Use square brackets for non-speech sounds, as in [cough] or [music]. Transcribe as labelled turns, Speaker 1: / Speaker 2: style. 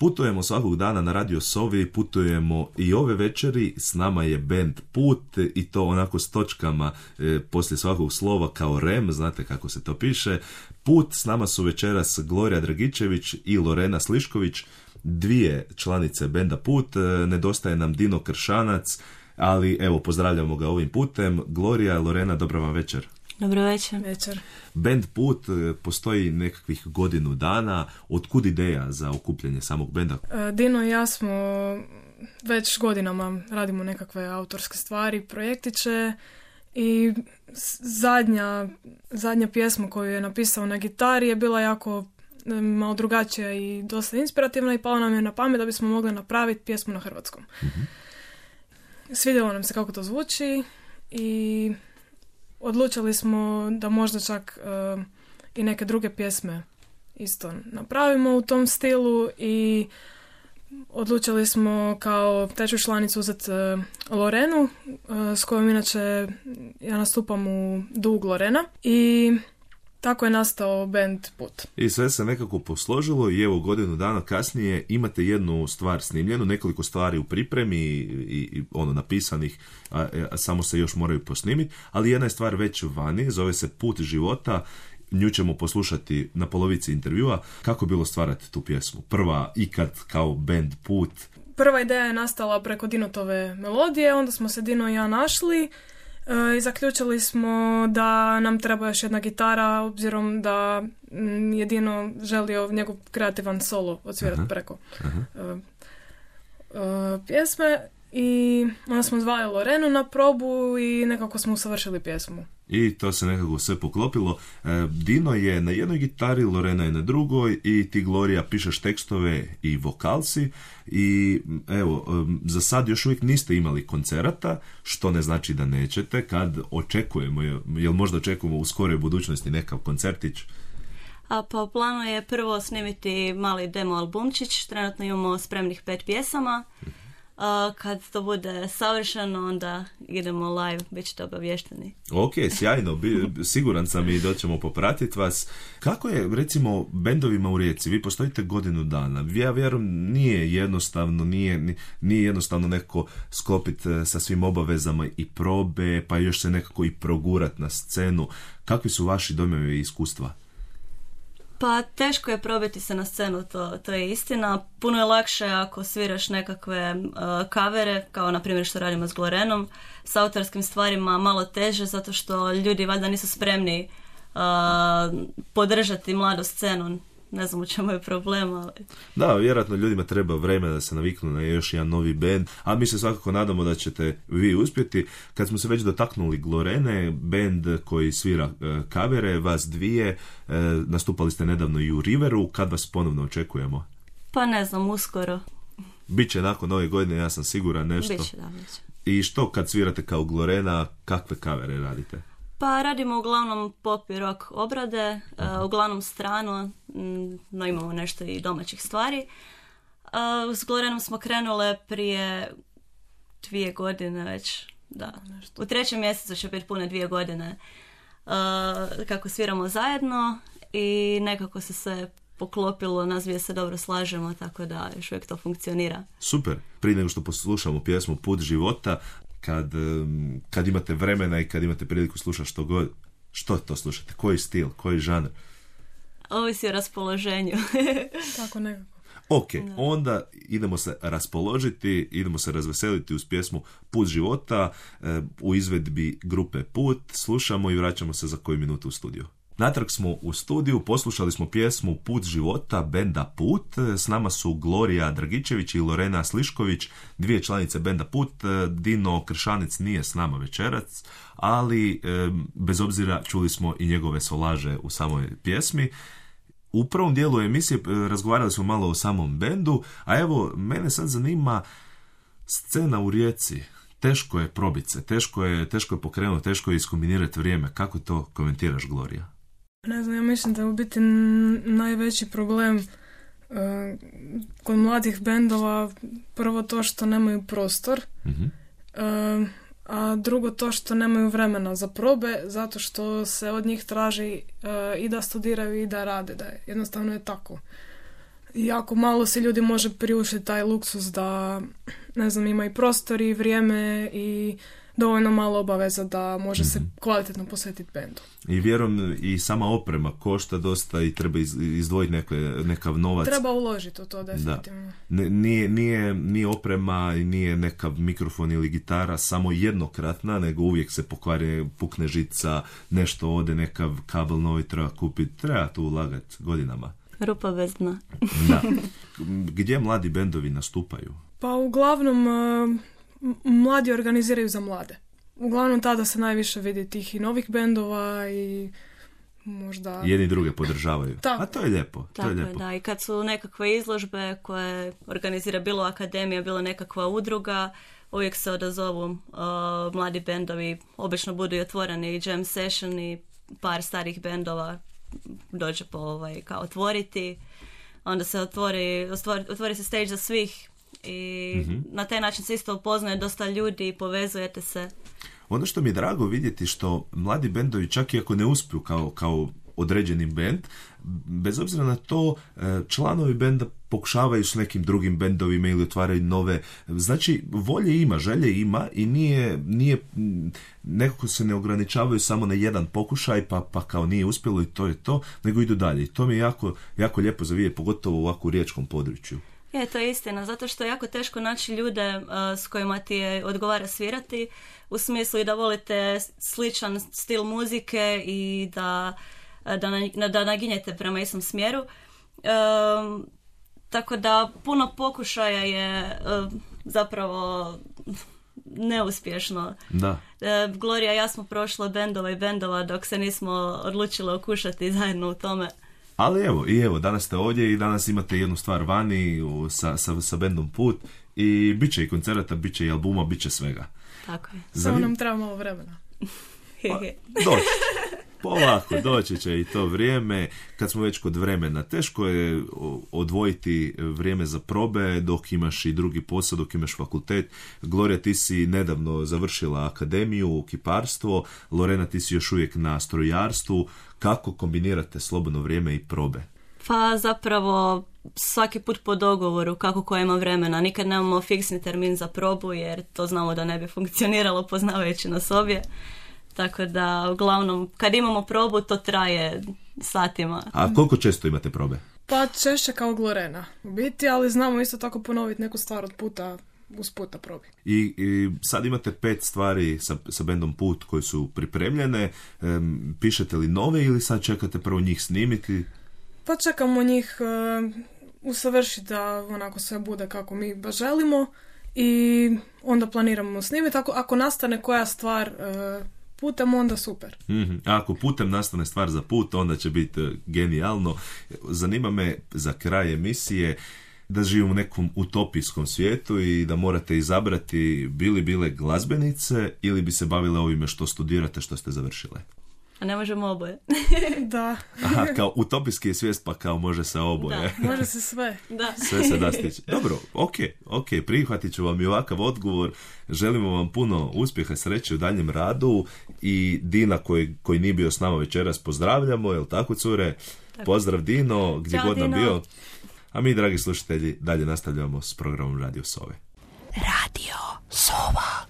Speaker 1: Putujemo svakog dana na Radio Sovi, putujemo i ove večeri, s nama je band Put i to onako s točkama e, poslije svakog slova kao rem, znate kako se to piše. Put, s nama su večeras Gloria Dragičević i Lorena Slišković, dvije članice benda Put, e, nedostaje nam Dino Kršanac, ali evo pozdravljamo ga ovim putem. Gloria, Lorena, dobra vam večer.
Speaker 2: Dobro večer.
Speaker 3: Večer.
Speaker 1: Band Put e, postoji nekakvih godinu dana. Otkud ideja za okupljanje samog benda?
Speaker 3: E, Dino i ja smo već godinama radimo nekakve autorske stvari, projektiće i zadnja, zadnja pjesma koju je napisao na gitari je bila jako e, malo drugačija i dosta inspirativna i pala nam je na pamet da bismo mogli napraviti pjesmu na hrvatskom. mm Svidjelo nam se kako to zvuči i odlučili smo da možda čak uh, i neke druge pjesme isto napravimo u tom stilu i odlučili smo kao treću članicu uzeti uh, Lorenu uh, s kojom inače ja nastupam u Dug Lorena i tako je nastao band Put.
Speaker 1: I sve se nekako posložilo i evo godinu dana kasnije imate jednu stvar snimljenu, nekoliko stvari u pripremi i, i ono napisanih, a, a, samo se još moraju posnimiti, ali jedna je stvar već vani, zove se Put života, nju ćemo poslušati na polovici intervjua. Kako je bilo stvarati tu pjesmu? Prva ikad kao band Put?
Speaker 3: Prva ideja je nastala preko Dinotove melodije, onda smo se Dino i ja našli, I zaključili smo da nam treba još jedna gitara, obzirom da jedino želio njegov kreativan solo odsvirati preko e, e, pjesme. I onda smo zvali Lorenu na probu i nekako smo usavršili pjesmu.
Speaker 1: I to se nekako sve poklopilo. Dino je na jednoj gitari, Lorena je na drugoj i ti Gloria pišeš tekstove i vokalsi i evo, za sad još uvijek niste imali koncerata, što ne znači da nećete, kad očekujemo, jel možda očekujemo u skoroj budućnosti nekav koncertić?
Speaker 2: A pa u planu je prvo snimiti mali demo albumčić, trenutno imamo spremnih pet pjesama, kad to bude savršeno, onda idemo live, bit ćete obavješteni.
Speaker 1: Ok, sjajno, siguran sam i doćemo popratiti vas. Kako je, recimo, bendovima u Rijeci? Vi postojite godinu dana. Ja vjerujem, nije jednostavno, nije, nije jednostavno neko sklopiti e, sa svim obavezama i probe, pa još se nekako i progurat na scenu. Kakvi su vaši dojmovi i iskustva?
Speaker 2: Pa teško je probiti se na scenu, to, to je istina. Puno je lakše ako sviraš nekakve uh, kavere, kao na primjer što radimo s Glorenom, s autorskim stvarima malo teže, zato što ljudi valjda nisu spremni uh, podržati mladu scenu ne znam u čemu je problem, ali...
Speaker 1: Da, vjerojatno ljudima treba vremena da se naviknu na još jedan novi band, a mi se svakako nadamo da ćete vi uspjeti. Kad smo se već dotaknuli Glorene, band koji svira uh, kavere, vas dvije, e, nastupali ste nedavno i u Riveru, kad vas ponovno očekujemo?
Speaker 2: Pa ne znam, uskoro.
Speaker 1: Biće nakon nove godine, ja sam siguran nešto.
Speaker 2: Biće, da, biće.
Speaker 1: I što kad svirate kao Glorena, kakve kavere radite?
Speaker 2: Pa radimo uglavnom pop i rock obrade, uh, uglavnom strano, no imamo nešto i domaćih stvari. Uh, s Glorenom smo krenule prije dvije godine već, da. U trećem mjesecu će biti pune dvije godine uh, kako sviramo zajedno i nekako se sve poklopilo, nas dvije se dobro slažemo, tako da još uvijek to funkcionira.
Speaker 1: Super. Prije nego što poslušamo pjesmu Put života, kad, kad imate vremena i kad imate priliku slušati što god, što to slušate, koji stil, koji žanr?
Speaker 2: Ovisi o raspoloženju. [laughs]
Speaker 3: Tako nekako.
Speaker 1: Ok, onda idemo se raspoložiti, idemo se razveseliti uz pjesmu Put života u izvedbi grupe Put. Slušamo i vraćamo se za koju minutu u studiju. Natrag smo u studiju, poslušali smo pjesmu Put života, benda Put. S nama su Gloria Dragičević i Lorena Slišković, dvije članice benda Put. Dino Kršanec nije s nama večerac, ali bez obzira čuli smo i njegove solaže u samoj pjesmi. U prvom dijelu emisije e, razgovarali smo malo o samom bendu, a evo, mene sad zanima scena u Rijeci. Teško je probiti se, teško je, teško je pokrenuti, teško je iskombinirati vrijeme. Kako to komentiraš, Gloria?
Speaker 3: Ne znam, ja mislim da je u biti najveći problem uh, kod mladih bendova prvo to što nemaju prostor, uh a drugo to što nemaju vremena za probe, zato što se od njih traži uh, i da studiraju i da rade, da je, jednostavno je tako. jako malo se ljudi može priuštiti taj luksus da, ne znam, ima i prostor i vrijeme i dovoljno malo obaveza da može se kvalitetno posvetiti bendu.
Speaker 1: I vjerujem i sama oprema košta dosta i treba iz- izdvojiti neke, nekav novac.
Speaker 3: Treba uložiti u to definitivno.
Speaker 1: Ne- nije, nije, nije oprema i nije nekav mikrofon ili gitara samo jednokratna, nego uvijek se pokvari, pukne žica, nešto ode, nekav kabel novi treba kupiti. Treba tu ulagati godinama.
Speaker 2: Rupa bez dna.
Speaker 1: Da. [laughs] Gdje mladi bendovi nastupaju?
Speaker 3: Pa uglavnom e, m- mladi organiziraju za mlade. Uglavnom tada se najviše vidi tih i novih bendova i možda...
Speaker 1: Jedni druge podržavaju.
Speaker 3: Tako.
Speaker 1: A to je lijepo. To
Speaker 2: Tako
Speaker 1: je
Speaker 2: je,
Speaker 1: lijepo.
Speaker 2: da. I kad su nekakve izložbe koje organizira bilo akademija, bilo nekakva udruga, uvijek se odazovu uh, mladi bendovi. Obično budu i otvoreni i jam session i par starih bendova dođe po ovaj, kao otvoriti. Onda se otvori, otvori, otvori se stage za svih i na taj način se isto upoznaje dosta ljudi i povezujete se.
Speaker 1: Ono što mi je drago vidjeti što mladi bendovi čak i ako ne uspiju kao, kao određeni bend, bez obzira na to e, članovi benda pokušavaju s nekim drugim bendovima ili otvaraju nove. Znači, volje ima, želje ima i nije, nije nekako se ne ograničavaju samo na jedan pokušaj pa, pa kao nije uspjelo i to je to, nego idu dalje. I to mi je jako, jako lijepo za vidjeti, pogotovo u ovako riječkom području.
Speaker 2: Je, to je istina, zato što je jako teško naći ljude uh, s kojima ti je odgovara svirati, u smislu i da volite sličan stil muzike i da, da, na- da naginjete prema istom smjeru. Um, tako da puno pokušaja je uh, zapravo neuspješno.
Speaker 1: Da.
Speaker 2: E, Gloria i ja smo prošle bendova i bendova dok se nismo odlučile okušati zajedno u tome.
Speaker 1: Ali evo, i evo, danas ste ovdje i danas imate jednu stvar vani u- sa, sa, sa bendom Put i bit će i koncerata, bit će i albuma, bit će svega.
Speaker 2: Tako je.
Speaker 3: Samo nam treba malo vremena.
Speaker 1: Pa, doći. [laughs] Polako, doći će i to vrijeme. Kad smo već kod vremena, teško je odvojiti vrijeme za probe dok imaš i drugi posao, dok imaš fakultet. Gloria, ti si nedavno završila akademiju, kiparstvo. Lorena, ti si još uvijek na strojarstvu. Kako kombinirate slobodno vrijeme i probe?
Speaker 2: Pa zapravo svaki put po dogovoru kako ko ima vremena. Nikad nemamo fiksni termin za probu jer to znamo da ne bi funkcioniralo poznavajući nas obje. Tako da uglavnom kad imamo probu to traje satima.
Speaker 1: A koliko često imate probe?
Speaker 3: Pa češće kao Glorena u biti, ali znamo isto tako ponoviti neku stvar od puta uz puta probi.
Speaker 1: I, i sad imate pet stvari sa, sa bendom Put koje su pripremljene. Em, pišete li nove ili sad čekate prvo njih snimiti?
Speaker 3: Pa čekamo njih e, usavršiti da onako sve bude kako mi baš želimo i onda planiramo snimiti. Ako, ako nastane koja stvar e, putem, onda super.
Speaker 1: Mhm. A ako putem nastane stvar za put, onda će biti e, genijalno. Zanima me za kraj emisije da živimo u nekom utopijskom svijetu i da morate izabrati bili bile glazbenice ili bi se bavile ovime što studirate, što ste završile.
Speaker 2: A ne možemo oboje. [laughs]
Speaker 3: Da,
Speaker 1: Aha, kao utopijski je svijest pa kao može se oboje. [laughs]
Speaker 3: može [laughs] se sve.
Speaker 2: da.
Speaker 1: Sve se da stići. Dobro, ok, ok, prihvatit ću vam i ovakav odgovor. Želimo vam puno uspjeha, sreće u daljem radu i Dina koji, koji nije bio s nama večeras pozdravljamo, jel tako cure? Pozdrav Dino, gdje
Speaker 2: Ćao,
Speaker 1: god nam
Speaker 2: Dino.
Speaker 1: bio. A mi, dragi slušatelji, dalje nastavljamo s programom Radio Sove.
Speaker 4: Radio Sova.